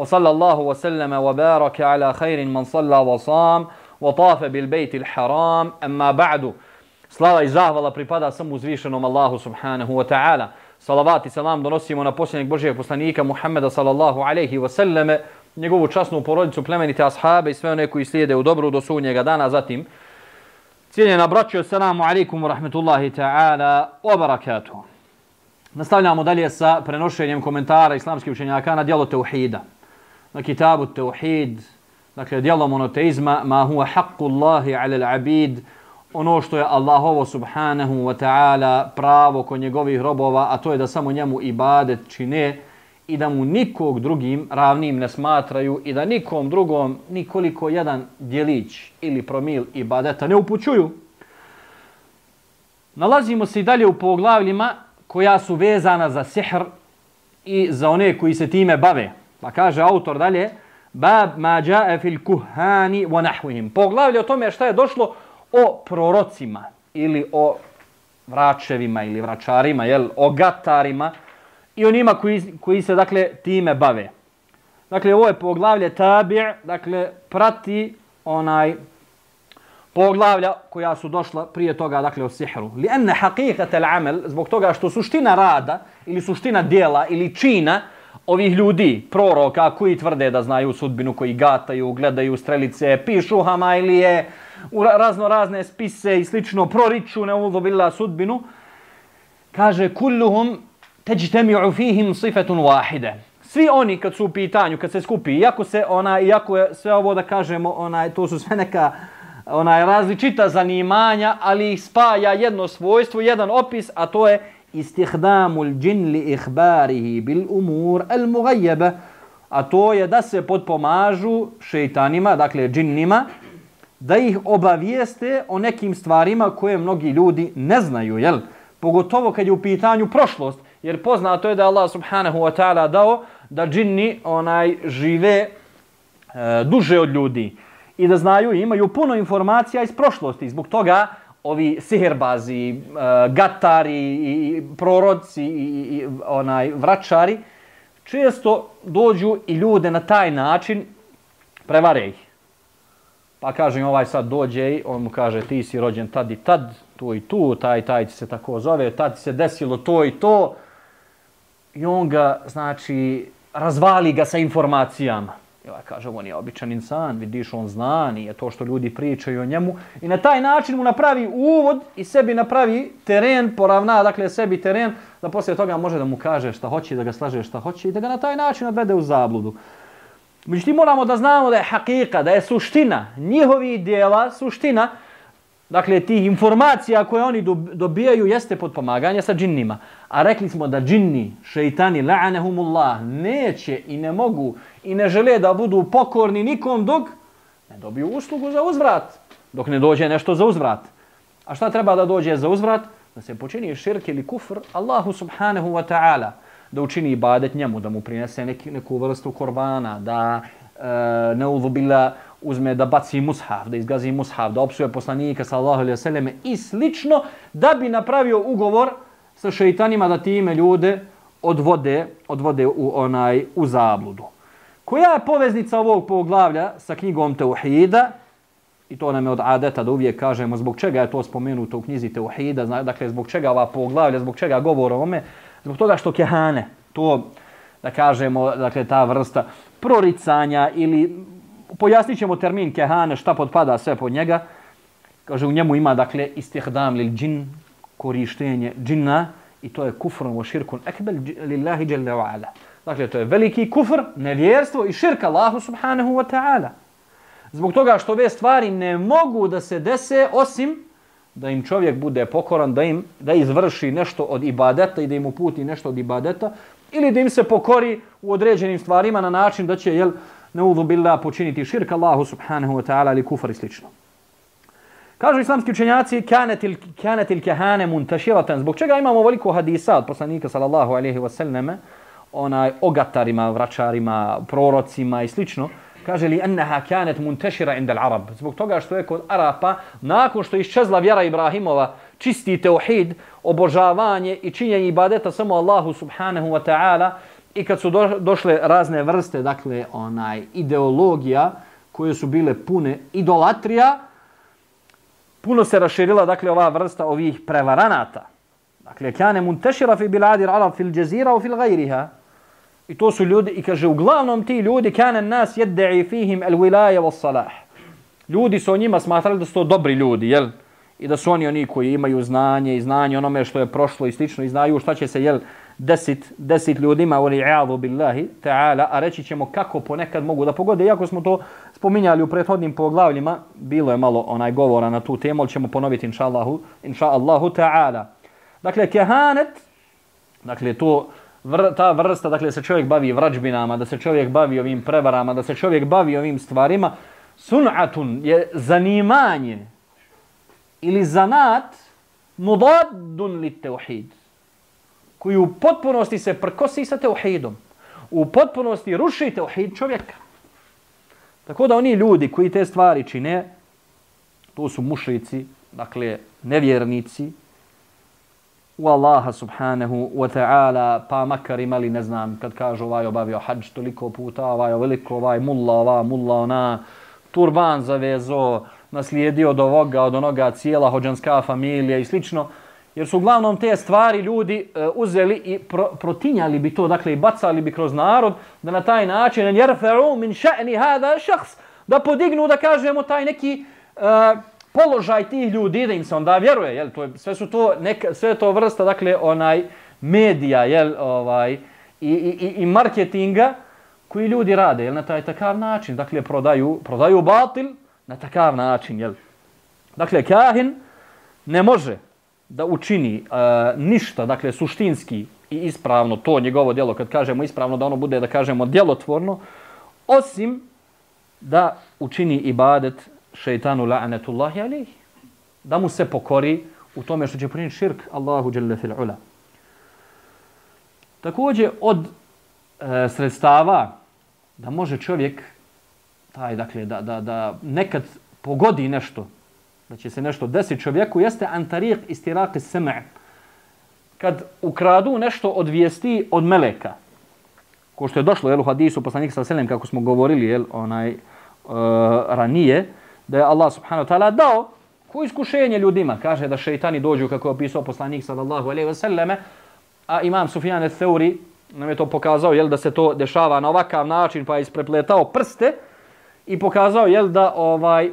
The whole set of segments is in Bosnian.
وصلى الله وسلم وبارك على خير من صلى وصام وطاف بالبيت الحرام أما بعد Slava i zahvala pripada samo uzvišenom Allahu subhanahu wa ta'ala. Salavat i salam donosimo na posljednjeg Božijeg poslanika Muhammeda sallallahu alaihi wa sallame, njegovu časnu porodicu, plemenite ashabe i sve one koji slijede u dobru do sunnjega dana. Zatim, cijeljena braćo, assalamu alaikum wa rahmetullahi ta'ala wa barakatuhu. Nastavljamo dalje sa prenošenjem komentara islamskih učenjaka na dijelo Teuhida. Na kitabu Teuhid, dakle djelo monoteizma, ma huwa haqqu Allahi ala l'abid, ono što je Allahovo subhanahu wa ta'ala pravo kod njegovih robova, a to je da samo njemu ibadet čine i da mu nikog drugim ravnim ne smatraju i da nikom drugom nikoliko jedan djelić ili promil ibadeta ne upućuju. Nalazimo se i dalje u poglavljima koja su vezana za sihr i za one koji se time bave. Pa kaže autor dalje, bab ma jae fil kuhani wa nahwihim. Poglavlje o tome šta je došlo o prorocima ili o vračevima ili vračarima, jel, o gatarima i onima koji, koji se dakle time bave. Dakle, ovo je poglavlje tabi', dakle, prati onaj poglavlja koja su došla prije toga, dakle, o sihru. Li enne haqiqat al amel, zbog toga što suština rada ili suština dijela ili čina ovih ljudi, proroka, koji tvrde da znaju sudbinu, koji gataju, gledaju strelice, pišu hamajlije, u razno razne spise i slično, proriču neudobila sudbinu, kaže, kulluhum teđtemi'u fihim sifetun wahide. Svi oni kad su u pitanju, kad se skupi, iako se ona, iako je sve ovo da kažemo, ona, to su sve neka ona različita zanimanja, ali ih spaja jedno svojstvo, jedan opis, a to je istihdamul jin li ihbarihi bil umur al mughayyaba a to je da se podpomažu šeitanima, dakle džinnima, da ih obavijeste o nekim stvarima koje mnogi ljudi ne znaju, jel? Pogotovo kad je u pitanju prošlost, jer poznato je da Allah subhanahu wa ta'ala dao da džinni onaj žive e, duže od ljudi i da znaju i imaju puno informacija iz prošlosti. Zbog toga ovi siherbazi, e, gatari i proroci i, i onaj vračari često dođu i ljude na taj način prevare ih. Pa kaže ovaj sad dođe i on mu kaže ti si rođen tad i tad, tu i tu, taj taj ti se tako zove, tad ti se desilo to i to. I on ga, znači, razvali ga sa informacijama. Ovaj kaže, on je običan insan, vidiš, on zna, nije to što ljudi pričaju o njemu. I na taj način mu napravi uvod i sebi napravi teren, poravna, dakle, sebi teren, da poslije toga može da mu kaže šta hoće, da ga slaže šta hoće i da ga na taj način odvede u zabludu. Međutim, moramo da znamo da je hakika, da je suština njihovih dijela, suština, dakle, tih informacija koje oni dobijaju jeste pod pomaganje sa džinnima. A rekli smo da džinni, šeitani, la'anehumullah, neće i ne mogu i ne žele da budu pokorni nikom dok ne dobiju uslugu za uzvrat. Dok ne dođe nešto za uzvrat. A šta treba da dođe za uzvrat? Da se počini širk ili kufr Allahu subhanahu wa ta'ala da učini ibadet njemu, da mu prinese neki, neku vrstu korbana, da e, ne uvubila uzme da baci mushaf, da izgazi mushaf, da opsuje poslanika sallallahu alaihi wasallam i slično, da bi napravio ugovor sa šeitanima da time ljude odvode, odvode u onaj u zabludu. Koja je poveznica ovog poglavlja sa knjigom Teuhida? I to nam je od adeta da uvijek kažemo zbog čega je to spomenuto u knjizi Teuhida, dakle zbog čega ova poglavlja, zbog čega govor o ome, Zbog toga što kehane, to da kažemo, dakle ta vrsta proricanja ili pojasnit ćemo termin kehane, šta podpada sve pod njega. Kaže, u njemu ima, dakle, istihdam lil džin, korištenje džinna i to je kufrun wa širkun ekbel lillahi jalla wa ala. Dakle, to je veliki kufr, nevjerstvo i širka Allahu subhanahu wa ta'ala. Zbog toga što ove stvari ne mogu da se dese osim da im čovjek bude pokoran, da im da izvrši nešto od ibadeta i da im uputi nešto od ibadeta ili da im se pokori u određenim stvarima na način da će jel, neudhu billah, počiniti širk Allahu subhanahu wa ta'ala ili kufar i slično. Kažu islamski učenjaci, kanetil, kanetil kehane muntaširatan. Zbog čega imamo veliko hadisa od poslanika sallallahu alaihi wa sallam, onaj ogatarima, vračarima, prorocima i slično, kaže li enneha kanet muntešira indel Arab. Zbog toga što je kod Arapa, nakon što je iščezla vjera Ibrahimova, čisti teuhid, obožavanje i činjenje ibadeta samo Allahu subhanahu wa ta'ala, i kad su do, došle razne vrste, dakle, onaj ideologija koje su bile pune idolatrija, puno se raširila, dakle, ova vrsta ovih prevaranata. Dakle, kane muntešira fi biladir arab fil džezira u fil gajriha. I to su ljudi, i kaže, uglavnom ti ljudi, kane nas jedde'i fihim el wilaje was salah. Ljudi su o njima smatrali da su to dobri ljudi, jel? I da su oni oni koji imaju znanje i znanje onome što je prošlo i slično i znaju šta će se, jel, desit, desit ljudima, oni i'adu billahi ta'ala, a reći ćemo kako ponekad mogu da pogode. Iako smo to spominjali u prethodnim poglavljima, bilo je malo onaj govora na tu temu, ali ćemo ponoviti inša Allahu, inša Allahu ta'ala. Dakle, kehanet, dakle, to, vr, ta vrsta, dakle, se čovjek bavi vrađbinama, da se čovjek bavi ovim prevarama, da se čovjek bavi ovim stvarima, sun'atun je zanimanje ili zanat mudadun li teuhid koji u potpunosti se prkosi sa teuhidom. U potpunosti ruši teuhid čovjeka. Tako da oni ljudi koji te stvari čine, to su mušrici, dakle nevjernici, u Allaha subhanahu wa ta'ala, pa makar imali, ne znam, kad kažu ovaj obavio hađ toliko puta, ovaj veliko, ovaj mulla, ova mulla, ona, turban zavezo, naslijedio od ovoga, od onoga cijela hođanska familija i slično, jer su uglavnom te stvari ljudi e, uzeli i pro, protinjali bi to, dakle i bacali bi kroz narod, da na taj način en jerferu min še'ni hada šahs, da podignu, da kažemo, taj neki uh, položaj tih ljudi, da im se onda vjeruje, jel, to je, sve su to, neka, sve to vrsta, dakle, onaj, medija, jel, ovaj, i, i, i marketinga, koji ljudi rade, jel, na taj takav način, dakle, prodaju, prodaju batil na takav način, jel. Dakle, kahin ne može, da učini e, ništa, dakle suštinski i ispravno to njegovo djelo, kad kažemo ispravno, da ono bude, da kažemo, djelotvorno, osim da učini ibadet šeitanu la'anetullahi alih. Da mu se pokori u tome što će priniti širk Allahu jalla fil ula. Također od e, sredstava da može čovjek taj, dakle, da, da, da nekad pogodi nešto, da će se nešto desiti čovjeku, jeste antariq istiraq sema' kad ukradu nešto od vijesti od meleka. Ko što je došlo jel, u hadisu poslanika sa selem, kako smo govorili jel, onaj, uh, ranije, da je Allah subhanahu wa ta'ala dao ko iskušenje ljudima. Kaže da šeitani dođu, kako je opisao poslanik sallallahu alaihi wa sallame, a imam Sufjan al-Theuri nam je to pokazao, jel, da se to dešava na ovakav način, pa je isprepletao prste i pokazao jel, da ovaj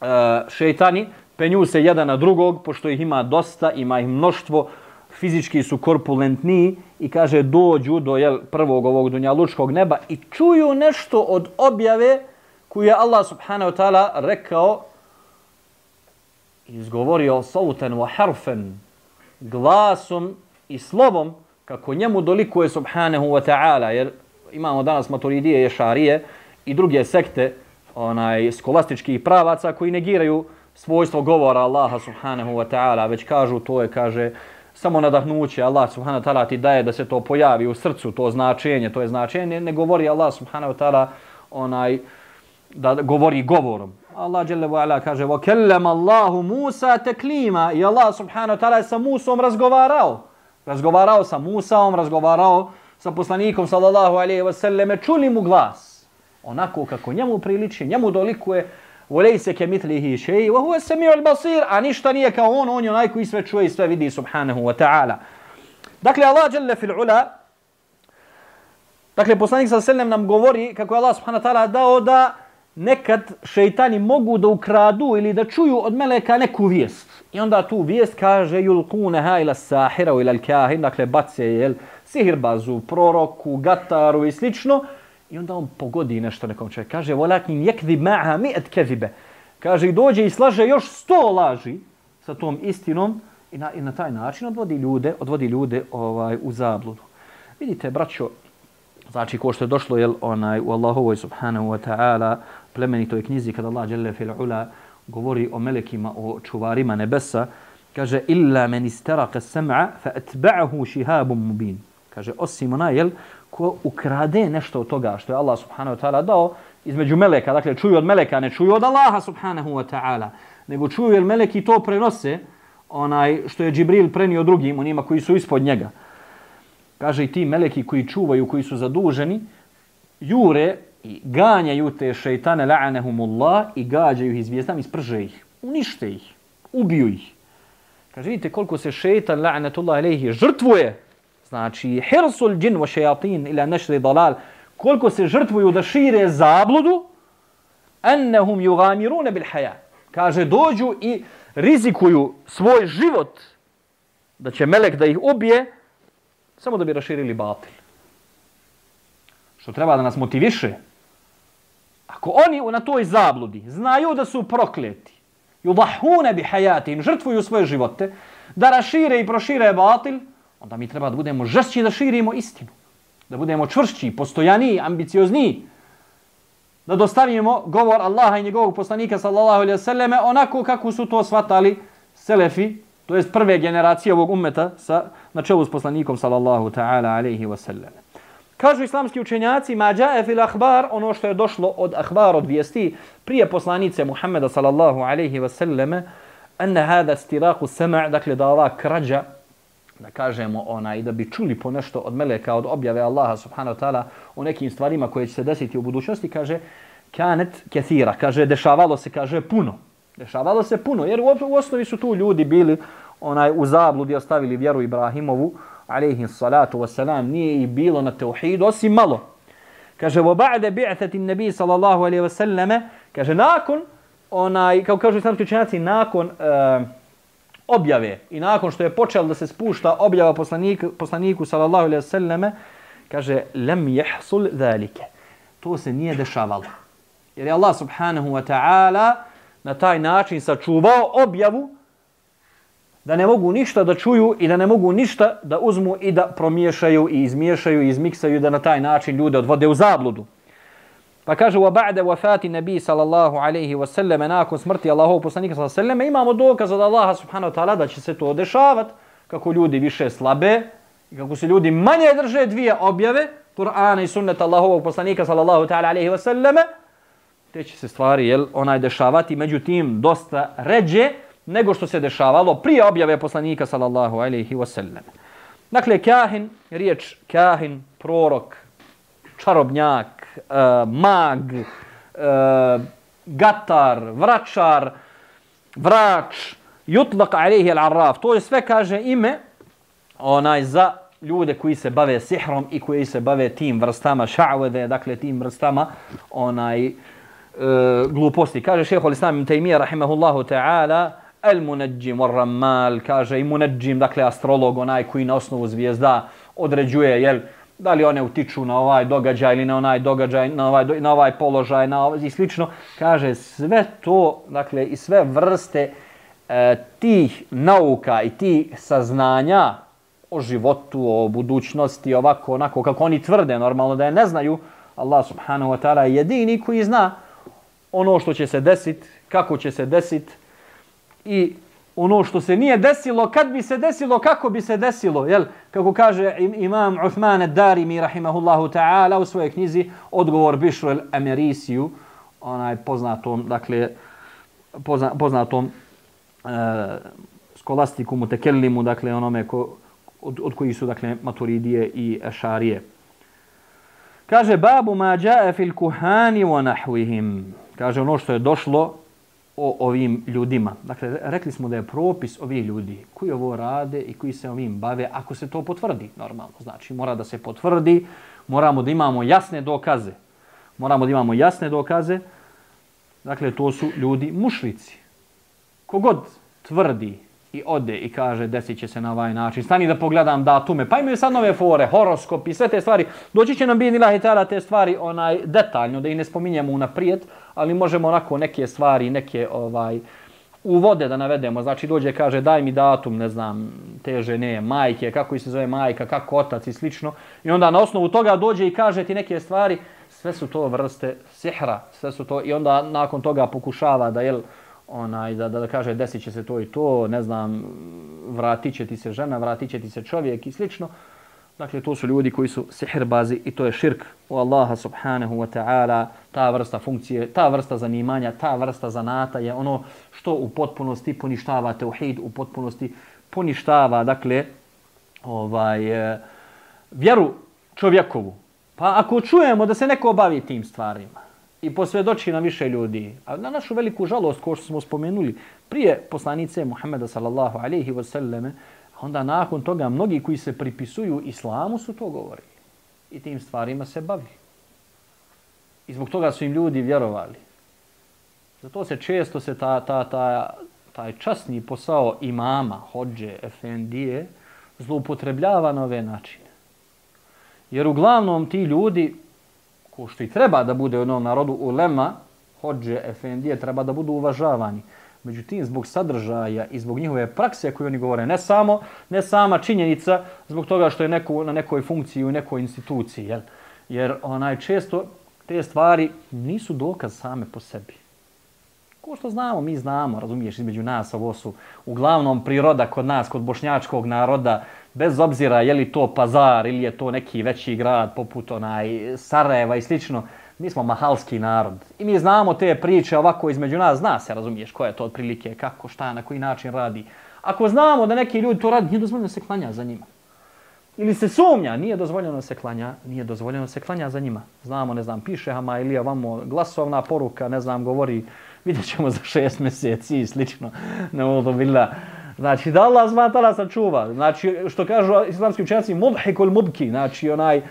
E, šeitani penju se jedan na drugog, pošto ih ima dosta, ima ih mnoštvo, fizički su korpulentniji i kaže dođu do jel, prvog ovog dunjalučkog neba i čuju nešto od objave koju je Allah subhanahu wa ta'ala rekao izgovorio sauten wa harfen glasom i slovom kako njemu dolikuje subhanahu wa ta'ala jer imamo danas maturidije ješarije i druge sekte onaj skolastičkih pravaca koji negiraju svojstvo govora Allaha subhanahu wa ta'ala, već kažu to je, kaže, samo nadahnuće Allah subhanahu wa ta'ala ti daje da se to pojavi u srcu, to značenje, to je značenje, ne govori Allah subhanahu wa ta'ala onaj, da govori govorom. Allah dželle ve ala kaže: "Wa kallama Allahu Musa taklima." I Allah subhanahu wa ta'ala sa Musom razgovarao. Razgovarao sa Musaom, razgovarao sa poslanikom sallallahu alejhi ve selleme, čuli mu glas onako kako njemu priliči, njemu dolikuje, volej se ke mitlihi šeji, wa huwa samiu al-basir, a ništa nije kao on, on je onaj koji sve čuje i sve vidi, subhanahu wa ta'ala. Dakle, Allah jalla fil ula, dakle, poslanik sa selem nam govori kako je Allah subhanahu wa ta'ala dao da nekad šeitani mogu da ukradu ili da čuju od meleka neku vijest. I onda tu vijest kaže yulqunaha ila sahira ila al-kahin, dakle bace jel sihirbazu, proroku, gataru i slično. I onda on pogodi nešto nekom čovjeku. Kaže, volakin jekdi ma'a mi'et kezibe. Kaže, i dođe i slaže još sto laži sa tom istinom i na, i na taj način odvodi ljude, odvodi ljude ovaj u zabludu. Vidite, braćo, znači ko što je došlo jel, onaj, u Allahovoj subhanahu wa ta'ala plemenitoj knjizi kada Allah dželle fil ula govori o melekima, o čuvarima nebesa, kaže illa men istaraka sam'a fa atba'ahu shihabun mubin. Kaže osim onaj jel, ko ukrade nešto od toga što je Allah subhanahu wa ta'ala dao između meleka, dakle čuju od meleka, ne čuju od Allaha subhanahu wa ta'ala, nego čuju jer meleki to prenose, onaj što je Džibril prenio drugim, onima koji su ispod njega. Kaže i ti meleki koji čuvaju, koji su zaduženi, jure i ganjaju te šeitane la'anehumullah i gađaju ih zvijezdama, isprže ih, unište ih, ubiju ih. Kaže, vidite koliko se šeitan la'anetullah alaihi žrtvuje, znači hirsul džin wa šejatin ila nešri dalal, koliko se žrtvuju da šire zabludu, ennehum yugamirune bil haja. Kaže, dođu i rizikuju svoj život da će melek da ih ubije, samo da bi raširili batil. Što treba da nas motiviše. Ako oni na toj zabludi znaju da su prokleti, yudahune bi hayatin, žrtvuju svoje živote, da rašire i prošire batil, onda mi treba da budemo žešći da širimo istinu. Da budemo čvršći, postojaniji, ambiciozniji. Da dostavimo govor Allaha i njegovog poslanika sallallahu alaihi wasallam onako kako su to svatali selefi, to jest prve generacije ovog ummeta sa, na čelu s poslanikom sallallahu ta'ala alaihi wasallame. Kažu islamski učenjaci, ma jae fil ahbar, ono što je došlo od ahbar, od vijesti, prije poslanice Muhammeda sallallahu alaihi wa sallam, anna hada stiraku sama' dakle da ova krađa, da kažemo onaj da bi čuli po nešto od meleka, od objave Allaha subhanahu wa ta'ala o nekim stvarima koje će se desiti u budućnosti, kaže, kanet kethira, kaže, dešavalo se, kaže, puno. Dešavalo se puno, jer u, u osnovi su tu ljudi bili onaj u zabludi ostavili vjeru Ibrahimovu, alejhi salatu vesselam nije i bilo na tauhid osim malo. Kaže, wa ba'de bi'thati nabi sallallahu alejhi ve selleme kaže, nakon, onaj, kao kažu islamski učenjaci, nakon uh, objave i nakon što je počelo da se spušta objava poslanik, poslaniku sallallahu alaihi wasallame kaže, lem jehsul dhalike. To se nije dešavalo. Jer je Allah subhanahu wa ta'ala na taj način sačuvao objavu da ne mogu ništa da čuju i da ne mogu ništa da uzmu i da promiješaju i izmiješaju i izmiksaju da na taj način ljude odvode u zabludu. Pa kaže wa ba'da wafati nabi sallallahu alayhi wa sallam nakon smrti Allahov poslanika sallallahu alayhi wa sallam imamo dokaz od Allaha subhanahu wa ta'ala da će se to dešavati kako ljudi više slabe i kako se ljudi manje drže dvije objave Kur'ana i sunneta Allahovog poslanika sallallahu ta'ala alayhi wa sallam te će se stvari jel, onaj dešavati međutim dosta ređe nego što se dešavalo prije objave poslanika sallallahu alejhi ve sellem. Dakle kahin, riječ kahin, prorok, čarobnjak, Eh, mag, uh, gatar, vračar, vrač, jutlak alihi al-arraf. To je sve kaže ime onaj za ljude koji se bave sihrom i koji se bave tim vrstama ša'vede, dakle tim vrstama onaj uh, gluposti. Kaže šehol islam Taymiyyah rahimahullahu ta'ala El Munajjim or Ramal, kaže i Munajjim, dakle astrolog, onaj koji na osnovu zvijezda određuje, jel, da li one utiču na ovaj događaj ili na onaj događaj, na ovaj, na ovaj položaj, na ovaj, i slično. Kaže sve to, dakle, i sve vrste e, tih nauka i tih saznanja o životu, o budućnosti, ovako, onako, kako oni tvrde, normalno da je ne znaju, Allah subhanahu wa ta'ala je jedini koji zna ono što će se desiti, kako će se desiti, i ono što se nije desilo, kad bi se desilo, kako bi se desilo, jel? Kako kaže imam Uthman ad-Darimi, rahimahullahu ta'ala, u svojoj knjizi, odgovor Bišru el-Amerisiju, onaj poznatom, dakle, pozna, poznatom e, skolastiku, mutekellimu, dakle, onome ko, od, od koji su, dakle, maturidije i ešarije. Kaže, babu ma jae fil kuhani wa nahvihim. Kaže, ono što je došlo o ovim ljudima. Dakle, rekli smo da je propis ovih ljudi koji ovo rade i koji se ovim bave, ako se to potvrdi, normalno. Znači, mora da se potvrdi, moramo da imamo jasne dokaze. Moramo da imamo jasne dokaze. Dakle, to su ljudi mušlici. Kogod tvrdi i ode i kaže desit će se na ovaj način. Stani da pogledam datume. Pa imaju sad nove fore, horoskop i sve te stvari. Doći će nam bi ilahi tala te stvari onaj detaljno, da ih ne spominjemo unaprijed, ali možemo onako neke stvari, neke ovaj uvode da navedemo, znači dođe kaže daj mi datum, ne znam, te žene, majke, kako se zove majka, kako otac i slično. I onda na osnovu toga dođe i kaže ti neke stvari, sve su to vrste sihra, sve su to i onda nakon toga pokušava da jel onaj da, da, da kaže desit će se to i to, ne znam, vratit će ti se žena, vratit će ti se čovjek i slično. Dakle, to su ljudi koji su sihirbazi i to je širk u Allaha subhanahu wa ta'ala, ta vrsta funkcije, ta vrsta zanimanja, ta vrsta zanata je ono što u potpunosti poništava teuhid, u potpunosti poništava, dakle, ovaj, eh, vjeru čovjekovu. Pa ako čujemo da se neko bavi tim stvarima i posvjedoči na više ljudi, a na našu veliku žalost, ko što smo spomenuli, prije poslanice Muhammeda sallallahu alaihi wa sallame, onda nakon toga mnogi koji se pripisuju islamu su to govorili. I tim stvarima se bavi. I zbog toga su im ljudi vjerovali. Zato se često se ta, ta, ta, taj časni posao imama, hođe, efendije, zloupotrebljava na ove načine. Jer uglavnom ti ljudi, ko što i treba da bude u onom narodu ulema, hođe, efendije, treba da budu uvažavani. Međutim, zbog sadržaja i zbog njihove prakse koje oni govore, ne samo, ne sama činjenica zbog toga što je neko na nekoj funkciji u nekoj instituciji, jel? jer onaj često te stvari nisu dokaz same po sebi. Ko što znamo, mi znamo, razumiješ, između nas ovo su uglavnom priroda kod nas, kod bošnjačkog naroda, bez obzira je li to pazar ili je to neki veći grad poput onaj Sarajeva i slično, mi smo mahalski narod. I mi znamo te priče ovako između nas, zna se, razumiješ, koja je to otprilike, kako, šta, na koji način radi. Ako znamo da neki ljudi to radi, nije dozvoljeno se klanja za njima. Ili se sumnja, nije dozvoljeno se klanja, nije dozvoljeno se klanja za njima. Znamo, ne znam, piše Hama ili vamo glasovna poruka, ne znam, govori, vidjet ćemo za šest mjeseci i slično. Ne mogu to bila. Znači, da Allah zma tada sačuva. Znači, što kažu islamski učenjaci, mudhikul mubki, znači onaj,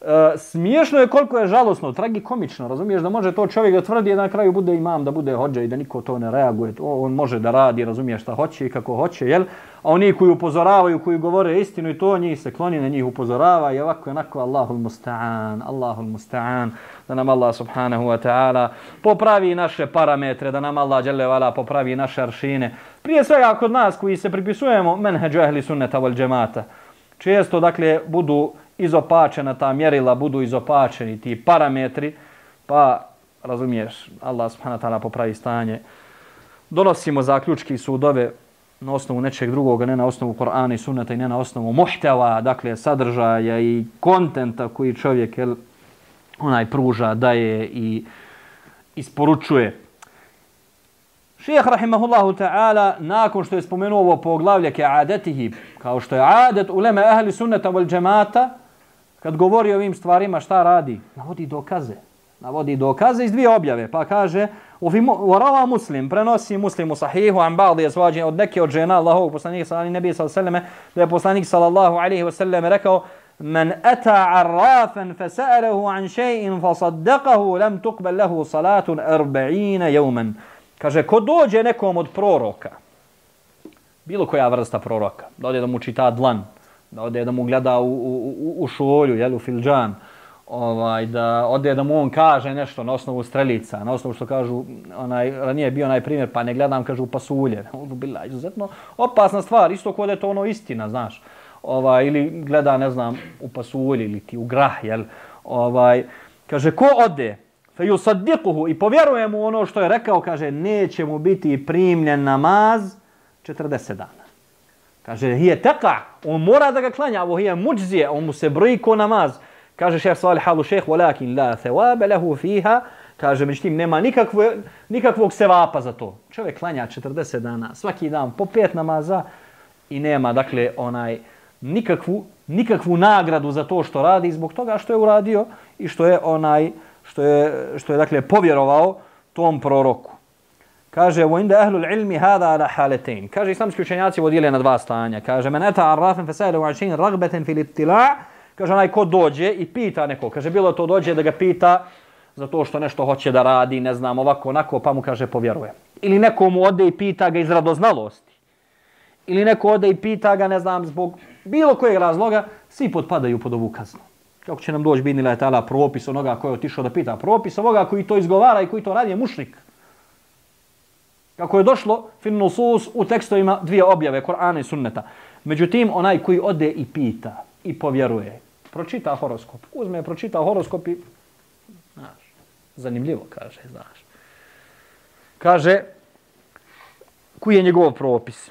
Uh, smiješno je koliko je žalosno, tragikomično, razumiješ da može to čovjek da tvrdi na kraju bude imam, da bude hođa i da niko to ne reaguje. O, on može da radi, razumiješ šta hoće i kako hoće, jel? A oni koji upozoravaju, koji govore istinu i to, njih se kloni na njih upozorava i ovako je onako Allahul musta'an, Allahul musta'an, da nam Allah subhanahu wa ta'ala popravi naše parametre, da nam Allah djelevala popravi naše aršine. Prije svega kod nas koji se pripisujemo menheđu ehli sunneta wal džemata, često dakle budu izopačena ta mjerila, budu izopačeni ti parametri, pa razumiješ, Allah subhanahu wa ta'ala popravi stanje. Donosimo zaključki sudove na osnovu nečeg drugoga, ne na osnovu Korana i Sunneta i ne na osnovu muhteva, dakle sadržaja i kontenta koji čovjek jel, onaj pruža, daje i isporučuje. Šijeh rahimahullahu ta'ala nakon što je spomenuo ovo poglavlje ke adetihi, kao što je adet uleme ahli sunneta wal džemata, kad govori o ovim stvarima šta radi? Navodi dokaze. Navodi dokaze iz dvije objave. Pa kaže, u rava muslim, prenosi muslim u sahihu, an ba'di je svađen od neke od žena Allahovog poslanika sallallahu alaihi wa sallam, da je poslanik sallallahu alaihi wa sallam rekao, من أتى عرافا فسأله عن شيء فصدقه لم تقبل له صلاة أربعين يوما Kaže, ko dođe nekom od proroka, bilo koja vrsta proroka, da ode da mu čita dlan, da ode da mu gleda u, u, u šolju, jel, u filđan, ovaj, da ode da mu on kaže nešto na osnovu strelica, na osnovu što kažu, onaj, ranije bio onaj primjer, pa ne gledam, kažu u pasulje. Ono bila izuzetno opasna stvar, isto kod je to ono istina, znaš. Ovaj, ili gleda, ne znam, u pasulje ili ti u grah, jel. Ovaj, kaže, ko ode, fe yusaddiquhu i povjeruje mu ono što je rekao, kaže, neće mu biti primljen namaz 40 dana. Kaže, hije teka, on mora da ga klanja, ovo hije muđzije, on mu se broji ko namaz. Kaže šehr Salih halu šehr, walakin la thewabe lehu fiha, kaže, međutim, nema nikakvo, nikakvog sevapa za to. Čovjek klanja 40 dana, svaki dan, po pet namaza i nema, dakle, onaj, nikakvu, nikakvu nagradu za to što radi zbog toga što je uradio i što je onaj, što je, što je dakle, povjerovao tom proroku. Kaže, wa inda ahlul ilmi hada ala halatain. Kaže, islamski učenjaci vodile na dva stanja. Kaže, men eta arrafan u ašin ragbeten fil ittila' Kaže, onaj ko dođe i pita neko. Kaže, bilo to dođe da ga pita za to što nešto hoće da radi, ne znam, ovako, onako, pa mu kaže, povjeruje. Ili neko mu ode i pita ga iz radoznalosti. Ili neko ode i pita ga, ne znam, zbog bilo kojeg razloga, svi potpadaju pod ovu kaznu. Kako će nam doći bidnila je tala propis onoga koji je otišao da pita propis, ovoga koji to izgovara i koji to radi je mušnik. Kako je došlo fin nusus u tekstovima dvije objave, Korana i Sunneta. Međutim, onaj koji ode i pita i povjeruje, pročita horoskop, uzme, pročita horoskop i, znaš, zanimljivo kaže, znaš. Kaže, koji je njegov propis?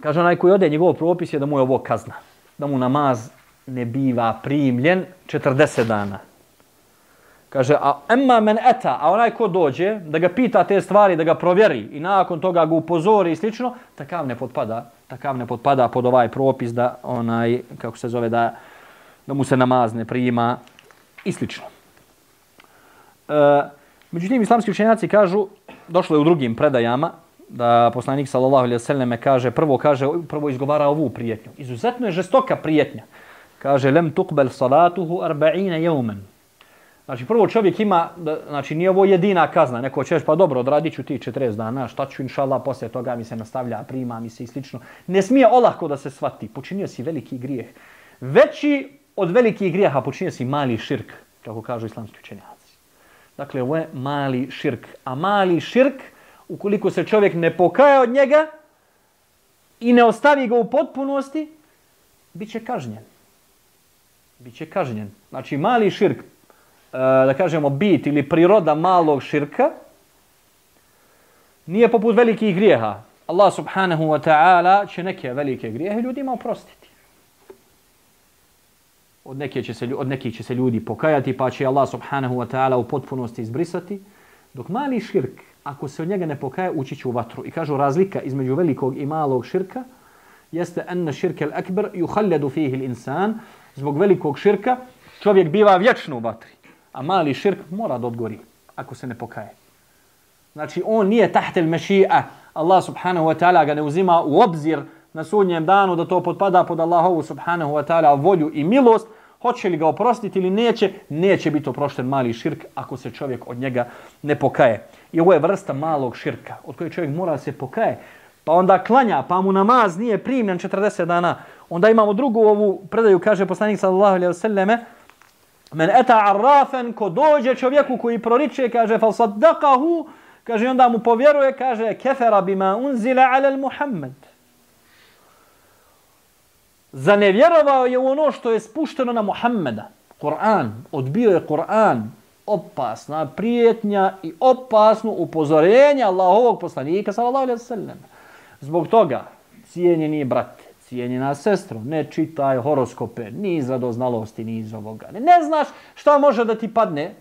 Kaže, onaj koji ode, njegov propis je da mu je ovo kazna. Da mu namaz ne biva primljen 40 dana. Kaže, a emma men eta, a onaj ko dođe, da ga pita te stvari, da ga provjeri i nakon toga ga upozori i slično, takav ne potpada, takav ne potpada pod ovaj propis da onaj, kako se zove, da, da mu se namaz ne prima i slično. E, međutim, islamski učenjaci kažu, došlo je u drugim predajama, da poslanik sallallahu alejhi ve selleme kaže prvo kaže prvo izgovara ovu prijetnju. Izuzetno je žestoka prijetnja. Kaže lem tuqbal salatuhu 40 yawman Znači, prvo čovjek ima, znači, nije ovo jedina kazna, neko ćeš, pa dobro, odradit ću ti 40 dana, šta ću, inšallah, poslije toga mi se nastavlja, prima mi se i slično. Ne smije olahko da se svati. počinio si veliki grijeh. Veći od velikih grijeha počinio si mali širk, kako kažu islamski učenjaci. Dakle, ovo je mali širk. A mali širk, ukoliko se čovjek ne pokaja od njega i ne ostavi ga u potpunosti, bit će kažnjen. Biće kažnjen. Znači, mali širk, Eh, da kažemo, bit ili priroda malog širka, nije poput velikih grijeha. Allah subhanahu wa ta'ala će neke velike grijehe ljudima oprostiti. Od, neke će se, od nekih će se ljudi pokajati, pa će Allah subhanahu wa ta'ala u potpunosti izbrisati. Dok mali širk, ako se od njega ne pokaje, ući će u vatru. I kažu razlika između velikog i malog širka, jeste enne širke al-akbar yuhalledu fihi l-insan. Zbog velikog širka čovjek biva vječno u vatri a mali širk mora da odgori ako se ne pokaje. Znači on nije tahtel mešija. Allah subhanahu wa ta'ala ga ne uzima u obzir na sudnjem danu da to potpada pod Allahovu subhanahu wa ta'ala volju i milost, hoće li ga oprostiti ili neće, neće biti oprošten mali širk ako se čovjek od njega ne pokaje. I ovo je vrsta malog širka od koje čovjek mora se pokaje. Pa onda klanja, pa mu namaz nije primljen 40 dana. Onda imamo drugu ovu predaju, kaže poslanik sallallahu alaihi wa sallame, Men eta arrafen ko dođe čovjeku koji proriče, kaže fal saddaqahu, kaže onda mu povjeruje, kaže kefera bima unzila ala Muhammed. Zanevjerovao je u ono što je spušteno na Muhammeda. Kur'an, odbio je Kur'an, opasna prijetnja i opasno upozorenje Allahovog poslanika sallallahu alejhi ve sellem. Zbog toga cijenjeni brat, cijenjena sestro, ne čitaj horoskope, ni iz radoznalosti, ni iz ovoga. Ne, ne znaš šta može da ti padne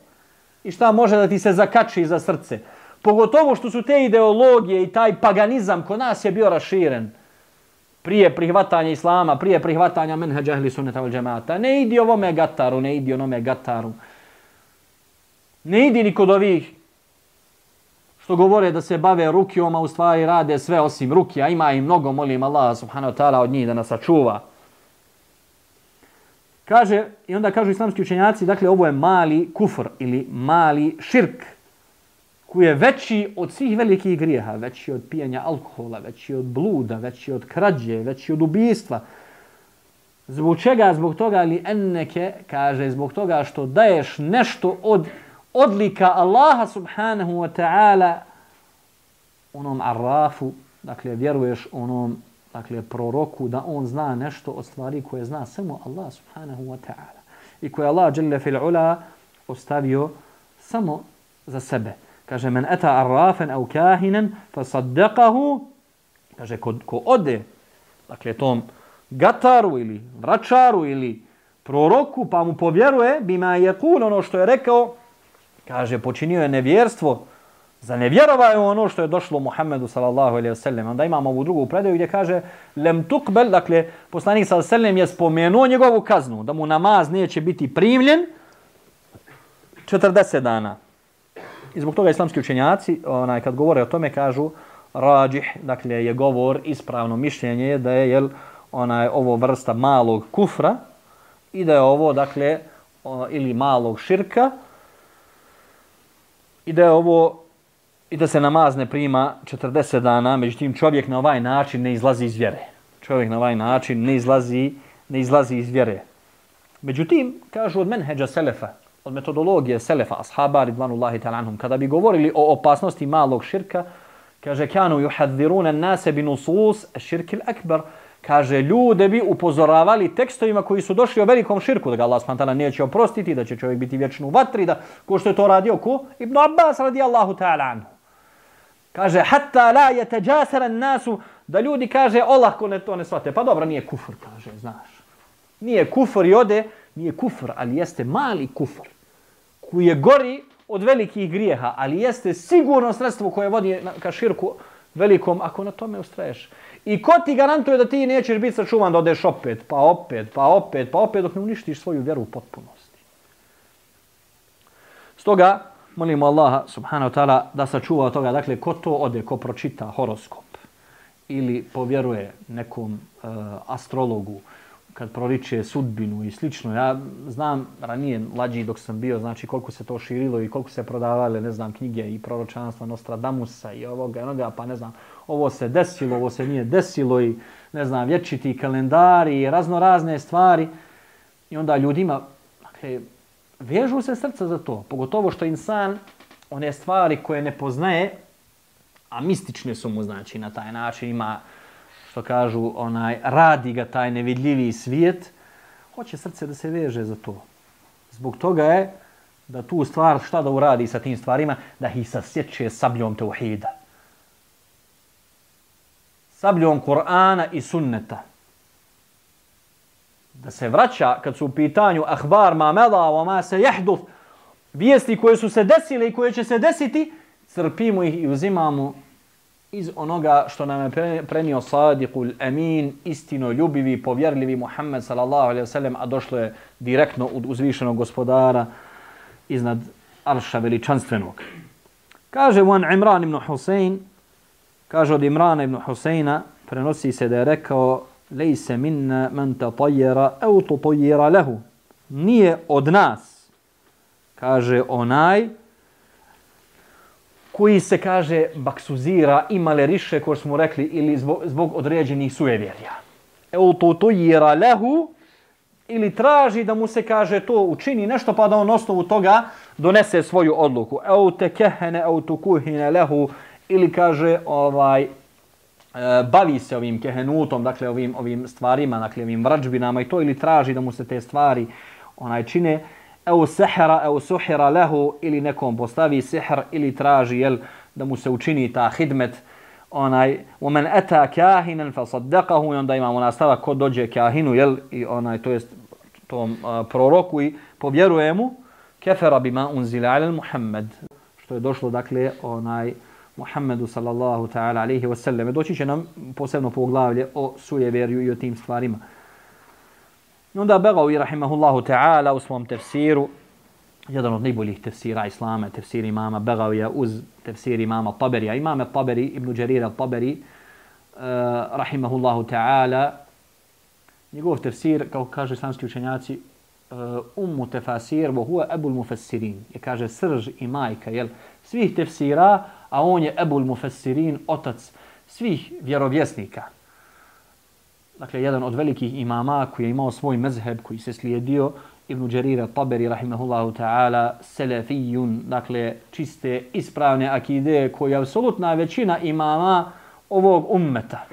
i šta može da ti se zakači za srce. Pogotovo što su te ideologije i taj paganizam ko nas je bio raširen prije prihvatanja islama, prije prihvatanja menheđa ehli sunneta val džemata. Ne idi ovome gataru, ne idi onome gataru. Ne idi ni kod ovih što govore da se bave rukijom, a u stvari rade sve osim rukija. Ima i mnogo, molim Allah subhanahu wa ta'ala od njih da nas sačuva. Kaže, i onda kažu islamski učenjaci, dakle, ovo je mali kufr ili mali širk koji je veći od svih velikih grijeha, veći od pijanja alkohola, veći od bluda, veći od krađe, veći od ubijstva. Zbog čega? Zbog toga ali enneke, kaže, zbog toga što daješ nešto od odlika Allaha subhanahu wa ta'ala onom arrafu, dakle vjeruješ onom dakle proroku da on zna nešto od stvari koje zna samo Allah subhanahu wa ta'ala i koje Allah jalla fil ula ostavio samo za sebe. Kaže men eta arrafen au kahinan fa saddaqahu kaže ko, ko ode dakle tom gataru ili vračaru ili proroku pa mu povjeruje bima je kul ono što je rekao kaže, počinio je nevjerstvo, za nevjerovao ono što je došlo Muhammedu sallallahu alaihi wasallam. Onda imamo ovu drugu predaju gdje kaže lem tukbel, dakle, poslanik sallallahu alaihi wasallam je spomenuo njegovu kaznu, da mu namaz neće biti primljen 40 dana. I zbog toga islamski učenjaci, onaj, kad govore o tome, kažu rađih, dakle, je govor, ispravno mišljenje da je jel, onaj, ovo vrsta malog kufra i da je ovo, dakle, o, ili malog širka, i da je ovo i da se namaz ne prima 40 dana, međutim čovjek na ovaj način ne izlazi iz vjere. Čovjek na ovaj način ne izlazi, ne izlazi iz vjere. Međutim, kažu od menheđa selefa, od metodologije selefa, ashaba, ridvanullahi talanhum, kada bi govorili o opasnosti malog širka, Kaže, kanu juhadziruna nase bi nusus širkil akbar. Kaže, ljude bi upozoravali tekstovima koji su došli o velikom širku, da ga Allah spantala neće oprostiti, da će čovjek biti vječno u vatri, da ko što je to radio, ko? Ibn Abbas radi Allahu ta'ala anhu. Kaže, hatta la je teđasara nasu, da ljudi kaže, olahko ne to ne svate. Pa dobro, nije kufr, kaže, znaš. Nije kufr i ode, nije kufr, ali jeste mali kufr, koji je gori od velikih grijeha, ali jeste sigurno sredstvo koje vodi ka širku velikom, ako na tome ustraješ. I ko ti garantuje da ti nećeš biti sačuvan da odeš opet, pa opet, pa opet, pa opet, dok ne uništiš svoju vjeru u potpunosti. Stoga, molimo Allaha subhanahu wa ta'ala da sačuva od toga, dakle, ko to ode, ko pročita horoskop ili povjeruje nekom e, astrologu, kad proriče sudbinu i slično. Ja znam ranije, lađi dok sam bio, znači koliko se to širilo i koliko se prodavale, ne znam, knjige i proročanstva Nostradamusa i ovoga i onoga, pa ne znam, ovo se desilo, ovo se nije desilo i ne znam, vječiti kalendari i razno razne stvari. I onda ljudima, dakle, vežu se srca za to, pogotovo što insan one stvari koje ne poznaje, a mistične su mu, znači, na taj način ima što kažu, onaj, radi ga taj nevidljivi svijet, hoće srce da se veže za to. Zbog toga je da tu stvar, šta da uradi sa tim stvarima, da ih sasjeće sabljom teuhida. Sabljom Kur'ana i sunneta. Da se vraća, kad su u pitanju ahbar ma meda wa ma se jehduf, vijesti koje su se desile i koje će se desiti, crpimo ih i uzimamo iz onoga što nam je prenio sadiqul amin, istino ljubivi, povjerljivi Muhammed sallallahu alaihi wasallam, a došlo je direktno od uzvišenog gospodara iznad arša veličanstvenog. Kaže Wan Imran ibn Husein, kaže od Imrana ibn Huseina, prenosi se da je rekao lejse minna man tatajera au tatajera lehu. Nije od nas, kaže onaj, koji se kaže baksuzira i maleriše, ko smo rekli, ili zbog, zbog određenih sujevjerja. Au to to lehu, ili traži da mu se kaže to učini nešto, pa da on osnovu toga donese svoju odluku. Au te kehene, au tu kuhine lehu, ili kaže ovaj, e, bavi se ovim kehenutom, dakle ovim, ovim stvarima, dakle ovim vrađbinama i to, ili traži da mu se te stvari onaj čine, au sehra, au suhira lehu, ili nekom postavi sihr, ili traži jel, da mu se učini ta hidmet, onaj, umen eta كاهنا فصدقه saddaqahu, i onda imamo nastavak ko dođe kahinu, jel, i onaj, to jest tom uh, proroku i povjeruje mu, kefera bima unzila ala Muhammed, što je došlo, dakle, onaj, Muhammedu sallallahu ta'ala alaihi wa sallam. Doći će nam posebno poglavlje o sujeverju i o tim stvarima. I onda Begavi, rahimahullahu ta'ala, u svom tefsiru, jedan od najboljih tefsira Islama, tefsir imama Begavija uz tefsir imama Taberija. Imame Taberi, Ibn Đarira Taberi, uh, eh, rahimahullahu ta'ala, njegov tefsir, kao kaže islamski učenjaci, uh, ummu tefasir, bo huwa ebul mufassirin. Je kaže srž i majka, jel, svih tefsira, a on je ebul mufassirin, otac svih vjerovjesnika dakle, jedan od velikih imama koji je imao svoj mezheb koji se slijedio, Ibn Đerira Taberi, rahimahullahu ta'ala, selefijun, dakle, čiste, ispravne akide, koji je apsolutna većina imama ovog ummeta.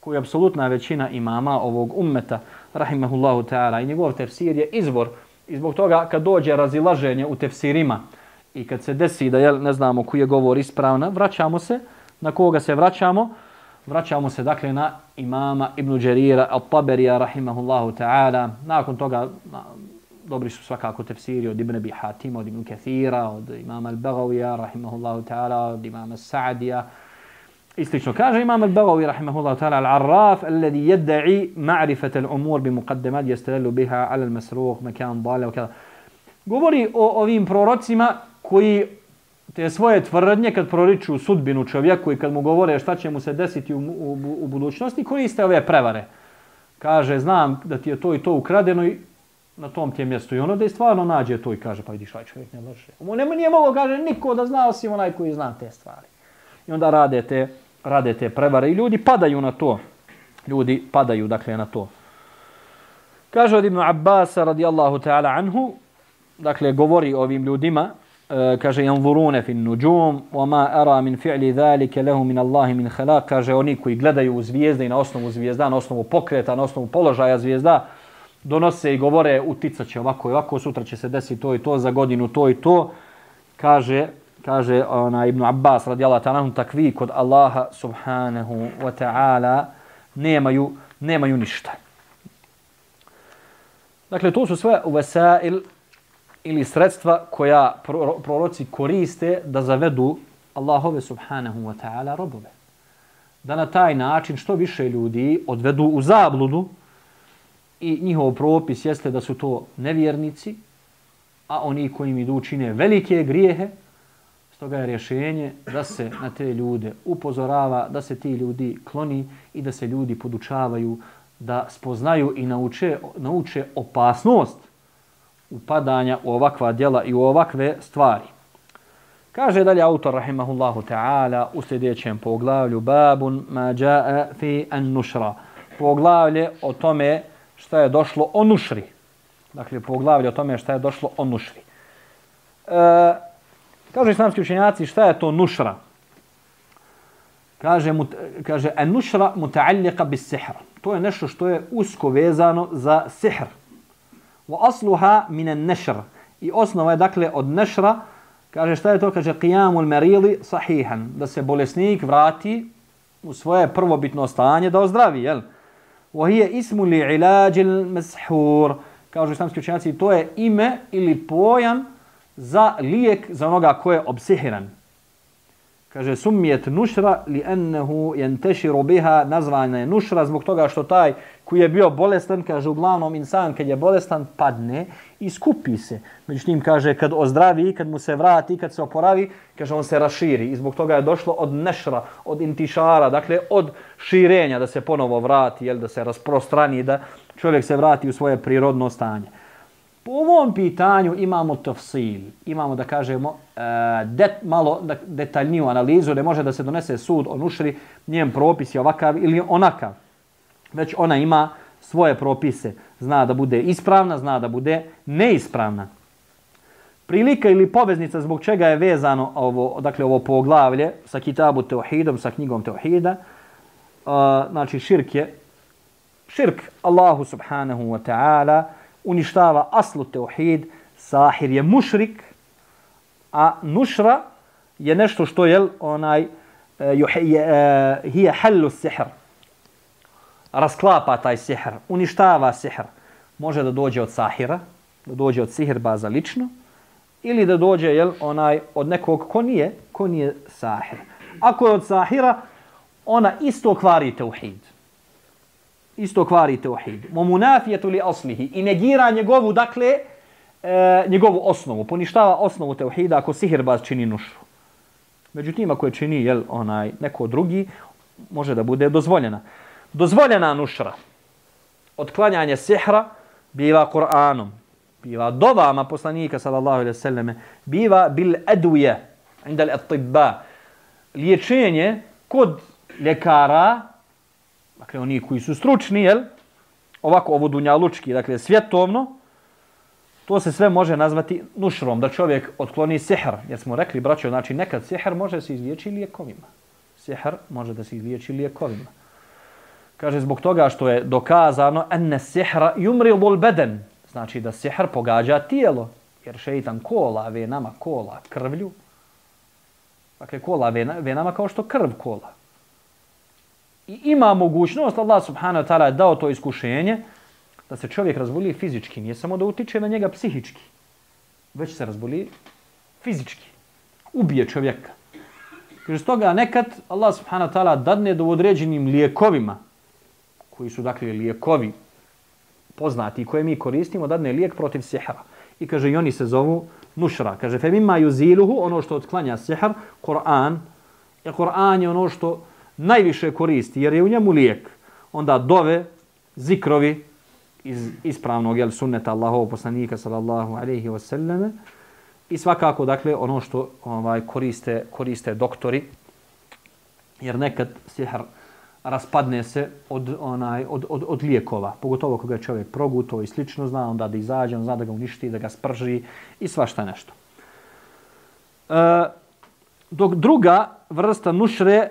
Koji je apsolutna većina imama ovog ummeta, rahimahullahu ta'ala. I njegov tefsir je izvor. I zbog toga, kad dođe razilaženje u tefsirima i kad se desi da jel, ne znamo koji je govor ispravna, vraćamo se, na koga se vraćamo, vraćamo se dakle na imama Ibn Đerira al-Taberija rahimahullahu ta'ala. Nakon toga dobri su svakako tefsiri od Ibn Abi Hatima, od Ibn Kathira, od imama al-Bagawija rahimahullahu ta'ala, od imama Sa'dija. slično kaže imam al-Bagawi rahimahullahu ta'ala al-Arraf alladhi yadda'i ma'rifat al-umur bi muqaddamat yastadallu biha ala al-masruq makan dala wa kada. Govori o ovim prorocima koji te svoje tvrdnje kad proriču sudbinu čovjeku i kad mu govore šta će mu se desiti u, u, u budućnosti, koriste ove prevare. Kaže, znam da ti je to i to ukradeno i na tom ti mjestu. I ono da je stvarno nađe to i kaže, pa vidiš, aj čovjek ne laže. Mu nema, nije mogo, kaže, niko da zna osim onaj koji zna te stvari. I onda rade te, rade te prevare i ljudi padaju na to. Ljudi padaju, dakle, na to. Kaže od Ibn Abbas radijallahu ta'ala anhu, dakle, govori ovim ljudima, Eh, kaže yanzuruna fi an-nujum wa ma ara min fi'li zalika lahu min Allahi min khalaq. Kaže oni koji gledaju u zvijezde i na osnovu zvijezda na osnovu pokreta na osnovu položaja zvijezda donose i govore uticaće ovako i ovako sutra će se desiti to i to za godinu to i to. Kaže kaže ona Ibn Abbas radijallahu ta'ala takvi kod Allaha subhanahu wa ta'ala nemaju nemaju ništa. Dakle, to su sve vesail ili sredstva koja proroci koriste da zavedu Allahove subhanahu wa ta'ala robove. Da na taj način što više ljudi odvedu u zabludu i njihov propis jeste da su to nevjernici, a oni koji idu čine velike grijehe, stoga je rješenje da se na te ljude upozorava, da se ti ljudi kloni i da se ljudi podučavaju da spoznaju i nauče, nauče opasnost upadanja u ovakva djela i u ovakve stvari. Kaže dalje autor rahimahullahu ta'ala u sljedećem poglavlju babun ma jaa fi an nushra. Poglavlje o tome šta je došlo o nušri. Dakle, poglavlje o tome šta je došlo o nušri. E, kaže islamski učenjaci šta je to nušra? Kaže, kaže an nushra muta'alliqa bis sihr. To je nešto što je usko vezano za sihr. Wa asluha min an-nashr. I osnova je dakle od nešra. Kaže šta je to? Kaže qiyamul marili sahihan. Da se bolesnik vrati u svoje prvobitno stanje da ozdravi, jel? Wa hiya ismu li ilajil mashur. Kaže islamski učenjaci, to je ime ili pojam za lijek za onoga ko je obsihiran. Kaže summijet nušra li ennehu jenteširu biha nazvana je nušra zbog toga što taj koji je bio bolestan, kaže uglavnom insan kad je bolestan padne i skupi se. Međutim kaže kad ozdravi, kad mu se vrati, kad se oporavi, kaže on se raširi i zbog toga je došlo od nešra, od intišara, dakle od širenja da se ponovo vrati, jel, da se rasprostrani, da čovjek se vrati u svoje prirodno stanje. Po ovom pitanju imamo tafsil, imamo da kažemo uh, det, malo detaljniju analizu, ne može da se donese sud o nušri, njen propis je ovakav ili onakav. Već ona ima svoje propise, zna da bude ispravna, zna da bude neispravna. Prilika ili poveznica zbog čega je vezano ovo, dakle ovo poglavlje sa kitabu Teohidom, sa knjigom Teohida, eh, znači širk je, širk Allahu subhanahu wa ta'ala, uništava aslu teuhid, sahir je mušrik, a nušra je nešto što e, je e, onaj hije hallu sihr. Rasklapa taj sihr, uništava sihr. Može da dođe od sahira, da dođe od sihirbaza lično, ili da dođe jel, onaj od nekog ko nije, ko nije sahir. Ako je od sahira, ona isto kvari teuhid isto kvari teuhid. Mu munafijetu li aslihi i negira njegovu, dakle, e, njegovu osnovu. Poništava osnovu teuhida ako sihirbaz čini nušru. Međutim, ako je čini jel, onaj, neko drugi, može da bude dozvoljena. Dozvoljena nušra, otklanjanje sihra, biva Kur'anom, biva dovama poslanika, sallallahu alaihi sallame, biva bil eduje, indal etibba, liječenje kod ljekara, dakle oni koji su stručni, jel? ovako ovo dunjalučki, dakle svjetovno, to se sve može nazvati nušrom, da čovjek otkloni sihr. Jer smo rekli, braćo, znači nekad sihr može se izliječi lijekovima. Sihr može da se izliječi lijekovima. Kaže, zbog toga što je dokazano, enne sihra yumrilul beden, znači da sihr pogađa tijelo, jer šeitan kola venama, kola krvlju. Dakle, kola venama kao što krv kola i ima mogućnost, Allah subhanahu wa ta'ala je dao to iskušenje, da se čovjek razboli fizički, nije samo da utiče na njega psihički, već se razboli fizički. Ubije čovjeka. Kaže, stoga nekad Allah subhanahu wa ta'ala dadne do određenim lijekovima, koji su dakle lijekovi poznati koje mi koristimo, dadne lijek protiv sihra. I kaže, i oni se zovu nušra. Kaže, fe mima yuziluhu, ono što otklanja sihr, Kur'an, je Kur'an je ono što najviše koristi, jer je u njemu lijek. Onda dove, zikrovi iz ispravnog jel, sunneta Allahov poslanika sallallahu alaihi wasallam i svakako dakle ono što ovaj koriste koriste doktori jer nekad sihr raspadne se od onaj od, od, od lijekova pogotovo koga je čovjek proguto i slično zna onda da izađe on zna da ga uništi da ga sprži i svašta nešto E, dok druga vrsta nušre,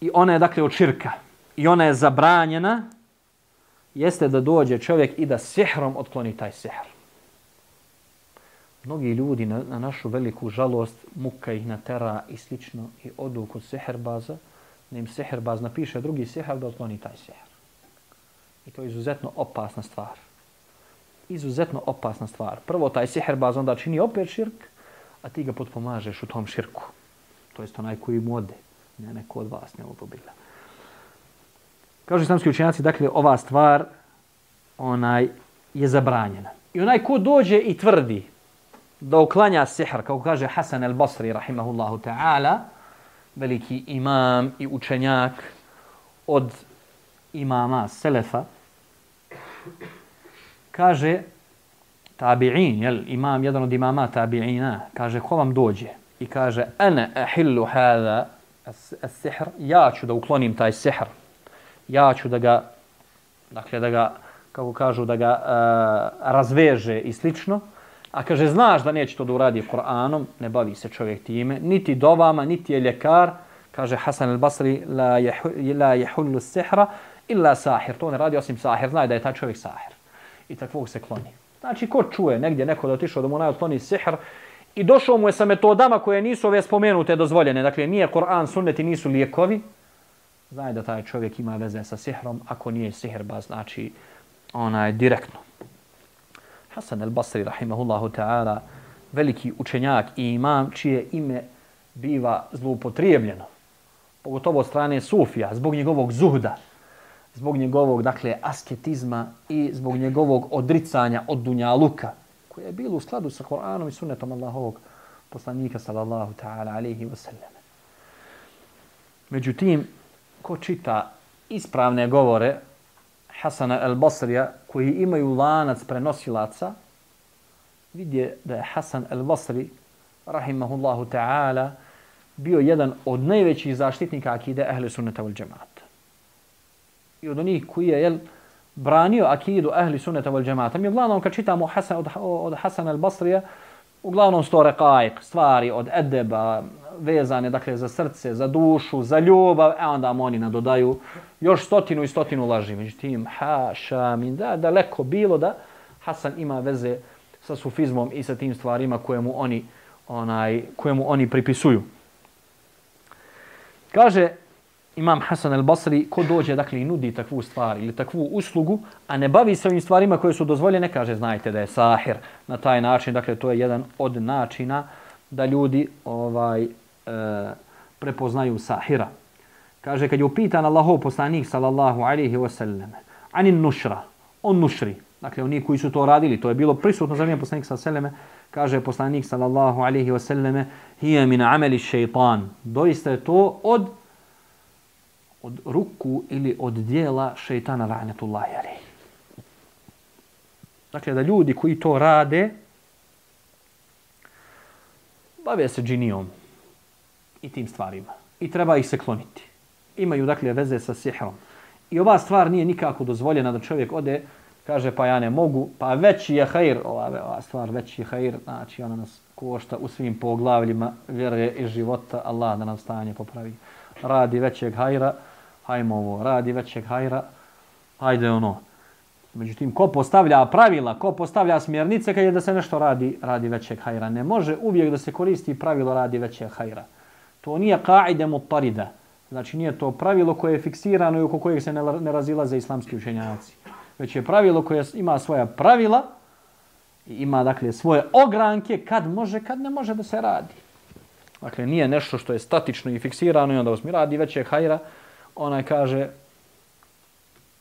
i ona je dakle od širka, i ona je zabranjena, jeste da dođe čovjek i da sihrom otkloni taj sihr. Mnogi ljudi na, na našu veliku žalost muka ih natera i slično i odu kod sihrbaza, da im sihrbaz napiše drugi sihr da otkloni taj sihr. I to je izuzetno opasna stvar. Izuzetno opasna stvar. Prvo, taj sihrbaz onda čini opet širk, a ti ga potpomažeš u tom širku. To je onaj koji mu ode. Ne neko od vas ne ubila. Kažu islamski učenjaci, dakle, ova stvar onaj je zabranjena. I onaj ko dođe i tvrdi da uklanja sihr, kao kaže Hasan el-Basri, rahimahullahu ta'ala, veliki imam i učenjak od imama Selefa, kaže tabi'in, jel, imam, jedan od imama tabi'ina, kaže, ko vam dođe? I kaže, ana ahillu hada sihr, ja ću da uklonim taj sihr, ja ću da ga, dakle, da ga, kako kažu, da ga uh, razveže i slično, a kaže, znaš da neće to da uradi Koranom, ne bavi se čovjek time, niti do vama, niti je ljekar, kaže Hasan al-Basri, la, jehu, la jehullu sihra, illa sahir, to ne radi osim sahir, znaj da je taj čovjek sahir. I takvog se kloni. Znači, ko čuje negdje neko da otišao da mu najotkloni sihr i došao mu je sa metodama koje nisu ove spomenute dozvoljene, dakle, nije Koran, sunneti nisu lijekovi, znaj da taj čovjek ima veze sa sihrom, ako nije sihrba, znači, onaj, direktno. Hasan al-Basri, rahimahullahu ta'ala, veliki učenjak i imam, čije ime biva zloupotrijebljeno, pogotovo od strane Sufija, zbog njegovog zuhda, zbog njegovog, dakle, asketizma i zbog njegovog odricanja od dunja luka, koje je bilo u skladu sa Koranom i sunnetom Allahovog poslanika, sallallahu ta'ala, alihi wasallam. Međutim, ko čita ispravne govore Hasana el-Basrija, koji imaju lanac prenosilaca, vidje da je Hasan el-Basri, rahimahullahu ta'ala, bio jedan od najvećih zaštitnika akide ehli sunnata ul džemata. I od onih koji je jel, branio akidu ahli sunneta wal džemata. Mi uglavnom kad čitamo Hasan, od, od Hasan al-Basrija, uglavnom sto rekajk, stvari od edeba, vezane dakle za srce, za dušu, za ljubav, a e onda oni nadodaju još stotinu i stotinu laži. Međutim, haša min da, daleko bilo da Hasan ima veze sa sufizmom i sa tim stvarima koje mu oni, onaj, koje mu oni pripisuju. Kaže Imam Hasan al-Basri, ko dođe dakle, i nudi takvu stvar ili takvu uslugu, a ne bavi se ovim stvarima koje su dozvoljene, kaže, znajte da je sahir na taj način. Dakle, to je jedan od načina da ljudi ovaj e, prepoznaju sahira. Kaže, kad je upitan Allahov poslanik, sallallahu alaihi wa sallam, anin nušra, on nušri, dakle, oni koji su to radili, to je bilo prisutno za vrijeme poslanik, sallallahu alaihi wasallam, kaže poslanik sallallahu alaihi wa selleme hije min ameli šeitan. Doista je to od, od ruku ili od dijela šeitana la'netullahi alaihi. Dakle, da ljudi koji to rade, bave se džinijom i tim stvarima. I treba ih se kloniti. Imaju, dakle, veze sa sihrom. I ova stvar nije nikako dozvoljena da čovjek ode kaže pa ja ne mogu, pa veći je hajr, ova, ova stvar veći je hajr, znači ona nas košta u svim poglavljima vjere i života, Allah da nam stanje popravi. Radi većeg hajra, hajmo ovo, radi većeg hajra, hajde ono. Međutim, ko postavlja pravila, ko postavlja smjernice kad je da se nešto radi, radi većeg hajra. Ne može uvijek da se koristi pravilo radi većeg hajra. To nije kaide mutarida. Znači nije to pravilo koje je fiksirano i oko kojeg se ne, ne razilaze islamski učenjaci već je pravilo koje ima svoja pravila i ima dakle svoje ogranke kad može, kad ne može da se radi. Dakle, nije nešto što je statično i fiksirano i onda osmi radi, većeg hajra. Onaj kaže,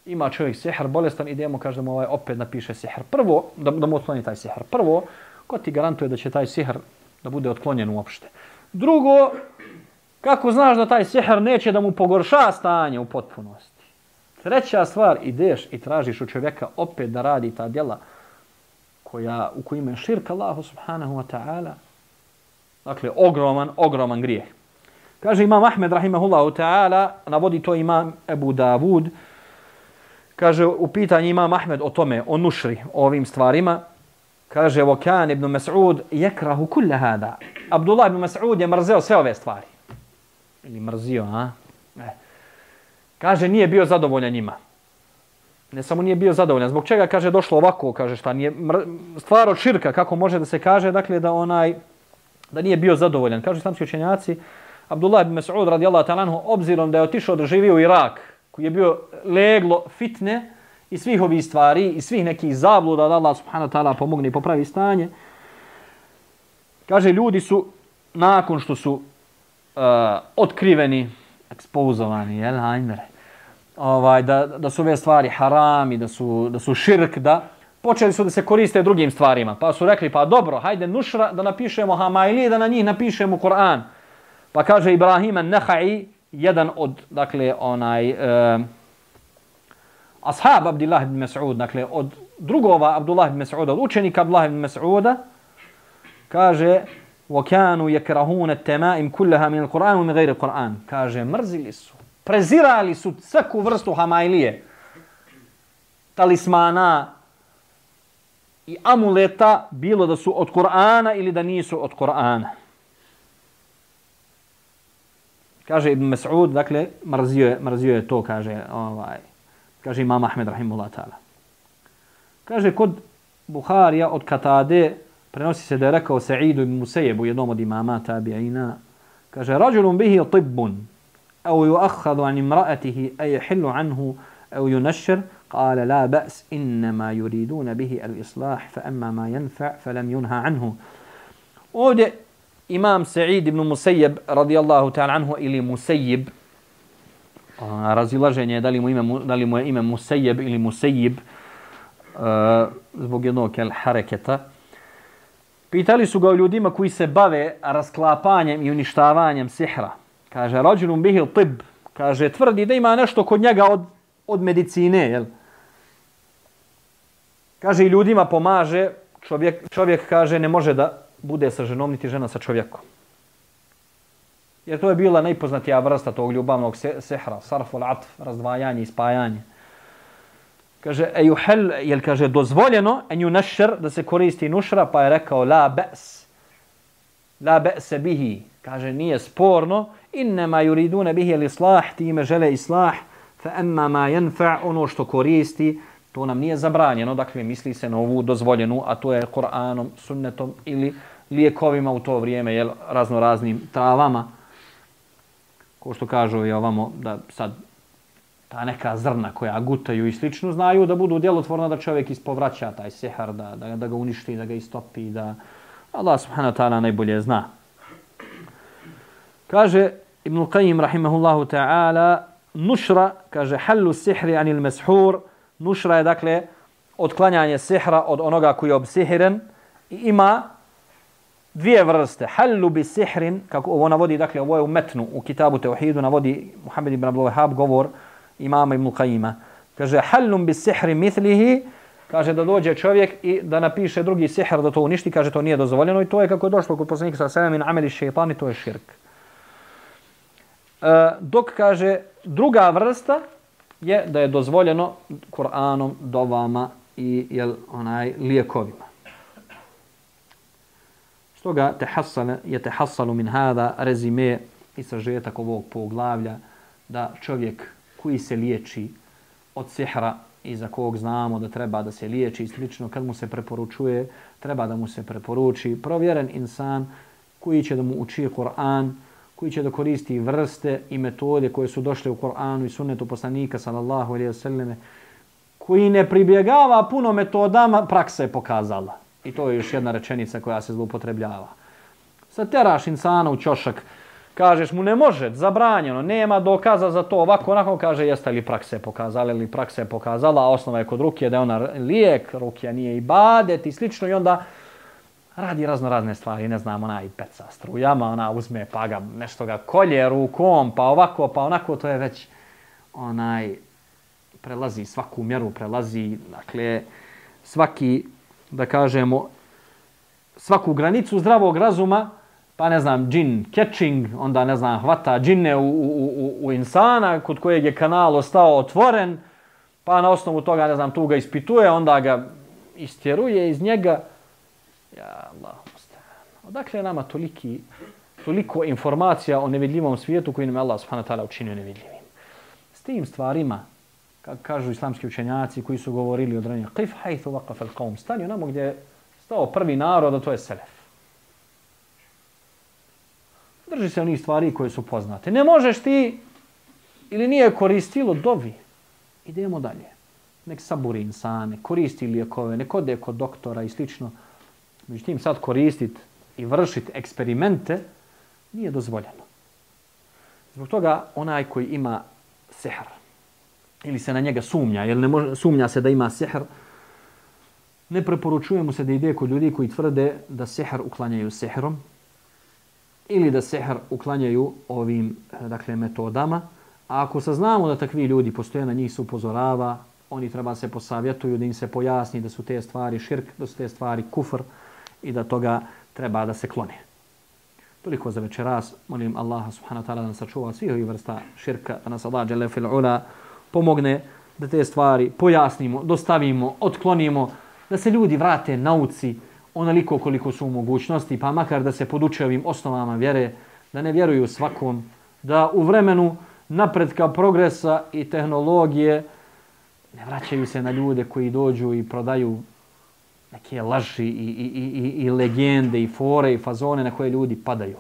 ima čovjek sihr bolestan, idemo, kaže da mu ovaj opet napiše sihr. Prvo, da, da mu otkloni taj sihr. Prvo, ko ti garantuje da će taj sihr da bude otklonjen uopšte? Drugo, kako znaš da taj sihr neće da mu pogorša stanje u potpunosti? Treća stvar, ideš i tražiš u čovjeka opet da radi ta djela koja, u kojima je širka Allahu subhanahu wa ta'ala. Dakle, ogroman, ogroman grijeh. Kaže imam Ahmed rahimahullahu ta'ala, navodi to imam Ebu Davud, kaže u pitanju imam Ahmed o tome, o nušri, o ovim stvarima, kaže Vokan ibn Mas'ud jekrahu kulle hada. Abdullah ibn Mas'ud je mrzeo sve ove stvari. Ili mrzio, a? Ne. Kaže, nije bio zadovoljan njima. Ne samo nije bio zadovoljan. Zbog čega, kaže, došlo ovako, kaže, šta nije, stvar od širka, kako može da se kaže, dakle, da onaj, da nije bio zadovoljan. Kažu islamski učenjaci, Abdullah ibn Mas'ud radijallahu ta'ala anhu, obzirom da je otišao da živi u Irak, koji je bio leglo fitne i svih ovih stvari i svih nekih zabluda da Allah subhanahu ta'ala pomogne i popravi stanje, kaže, ljudi su, nakon što su uh, otkriveni, ekspozovani, jel, hajmere, ovaj, da, da su ove stvari harami, da su, da su širk, da počeli su da se koriste drugim stvarima. Pa su rekli, pa dobro, hajde nušra da napišemo Hamaili, da na njih napišemo Kur'an. Pa kaže Ibrahim Nehai, jedan od, dakle, onaj, uh, ashab Abdullah ibn Mas'ud, dakle, od drugova Abdullah ibn Mas'uda, od učenika Abdullah ibn Mas'uda, kaže, وَكَانُوا يَكْرَهُونَ التَّمَائِمْ كُلَّهَا مِنَ الْقُرْآنِ وَمِنْ غَيْرِ الْقُرْآنِ Kaže, mrzili su, prezirali su svaku vrstu hamailije, talismana i amuleta, bilo da su od Kur'ana ili da nisu od Kur'ana. Kaže Ibn Mas'ud, dakle, mrzio je, mrzio je to, kaže, ovaj, kaže Imam Ahmed, rahimullah ta'ala. Kaže, kod Buharija od Katade, prenosi se da je rekao Sa'idu ibn Musajebu, jednom od imama tabi'ina, kaže, rađulun bihi tibbun, au yuakhadhu an imra'atihi ay yahillu anhu au yunashir قال لا بأس إنما يريدون به الإصلاح فأما ما ينفع فلم ينهى عنه ovdje imam Sa'id ibn Musayyib radijallahu ta'ala anhu ili Musayyib. Razilaženje da li mu ime da li mu je ime Musayyib ili Musayyib uh, zbog jednog kel hareketa. Pitali su ga ljudima koji se bave rasklapanjem i uništavanjem sihra. Kaže rođenum bihil tib. Kaže tvrdi da ima nešto kod njega od od medicine jel? Kaže i ljudima pomaže čovjek čovjek kaže ne može da bude sa ženom niti žena sa čovjekom. Jer to je bila najpoznatija vrsta tog ljubavnog sehra sarful atf razdvajanje i spajanje. Kaže eju hel jel kaže dozvoljeno en ju nešer da se koristi nušra pa je rekao la bes la bes bihi kaže nije sporno innema juridune bihi al islah time žele islah fa amma ma yanfa ono što koristi to nam nije zabranjeno dakle misli se na ovu dozvoljenu a to je Kur'anom sunnetom ili lijekovima u to vrijeme jel razno raznim travama ko što kažu je ovamo da sad ta neka zrna koja gutaju i slično znaju da budu djelotvorna da čovjek ispovraća taj sehar, da, da, da ga uništi, da ga istopi, da Allah subhanahu wa ta'ala najbolje zna. Kaže Ibn Qayyim rahimahullahu ta'ala nušra, kaže hallu sihri anil meshur, nušra je dakle otklanjanje sihra od onoga koji je obsihiren i ima dvije vrste. Hallu bi sihrin, kako ovo navodi, dakle ovo je u metnu, u kitabu Teuhidu navodi Muhammed ibn Abdul Wahab govor, imama Ibn Qajima. Kaže, hallum bi sihri mitlihi, kaže da dođe čovjek i da napiše drugi sihr da to uništi, kaže to nije dozvoljeno i to je kako je došlo kod poslanika sa sallam in ameli šeitani, to je širk. E, dok kaže, druga vrsta je da je dozvoljeno Kur'anom, dovama i jel, onaj lijekovima. Stoga tehassale, je tehassalu min hada rezime i sažetak ovog poglavlja da čovjek koji se liječi od sihra i za kog znamo da treba da se liječi i slično, kad mu se preporučuje, treba da mu se preporuči provjeren insan koji će da mu uči Kur'an, koji će da koristi vrste i metode koje su došle u Kur'anu i sunnetu poslanika sallallahu alaihi wasallam, koji ne pribjegava puno metodama, praksa je pokazala. I to je još jedna rečenica koja se zloupotrebljava. Sad teraš insana u čošak, kažeš mu ne može, zabranjeno, nema dokaza za to, ovako onako kaže jeste li prakse pokazale ili prakse pokazala, a osnova je kod rukije da je ona lijek, rukija nije i badet i slično i onda radi razno razne stvari, ne znam, ona i peca strujama, ona uzme pa ga nešto ga kolje rukom, pa ovako, pa onako, to je već onaj prelazi svaku mjeru, prelazi, dakle, svaki, da kažemo, svaku granicu zdravog razuma, pa ne znam, džin catching, onda ne znam, hvata džine u, u, u, u insana kod kojeg je kanal ostao otvoren, pa na osnovu toga, ne znam, tu ga ispituje, onda ga istjeruje iz njega. Ja, Allah, Odakle je nama toliki, toliko informacija o nevidljivom svijetu koji nam je Allah subhanahu wa ta'ala učinio nevidljivim. S tim stvarima, kako kažu islamski učenjaci koji su govorili od ranije, qif hajthu waqaf al qawm, stani onamo gdje je stao prvi narod, a to je selef. Drži se onih stvari koje su poznate. Ne možeš ti ili nije koristilo, dovi. Idemo dalje. Nek saburi insane, koristi lijekove, nek ode kod doktora i slično. Međutim, sad koristit i vršiti eksperimente nije dozvoljeno. Zbog toga onaj koji ima sihr ili se na njega sumnja, jer ne može, sumnja se da ima sihr, ne preporučuje mu se da ide kod ljudi koji tvrde da sihr uklanjaju sihrom ili da sihr uklanjaju ovim eh, dakle, metodama. A ako saznamo da takvi ljudi postoje na njih se upozorava, oni treba se posavjetuju da im se pojasni da su te stvari širk, da su te stvari kufr i da toga treba da se klone. Toliko za večeras. Molim Allaha subhanahu wa ta'ala da nas sačuva svih ovih vrsta širka, da nas Allah jale fil ula pomogne da te stvari pojasnimo, dostavimo, otklonimo, da se ljudi vrate nauci onoliko koliko su u mogućnosti, pa makar da se poduče ovim osnovama vjere, da ne vjeruju svakom, da u vremenu napredka progresa i tehnologije ne vraćaju se na ljude koji dođu i prodaju neke laži i, i, i, i legende i fore i fazone na koje ljudi padaju.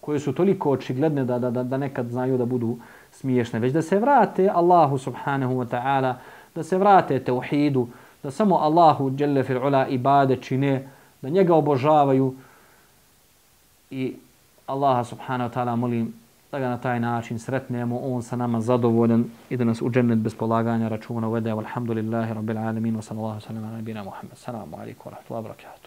Koje su toliko očigledne da, da, da, da nekad znaju da budu smiješne. Već da se vrate Allahu subhanahu wa ta'ala, da se vrate teuhidu, da samo Allahu djelle fil ula ibade čine, da njega obožavaju i Allaha subhanahu wa ta'ala molim da ga na taj način sretnemo, on sa nama zadovoljan i da nas u džennet bez polaganja računa uvede. Alhamdulillahi rabbil alamin wa sallallahu sallam ala nabina Muhammad. Salamu alaikum wa rahmatullahi wa barakatuh.